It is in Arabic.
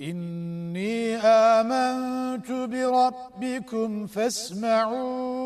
إني آمنت بربكم فاسمعون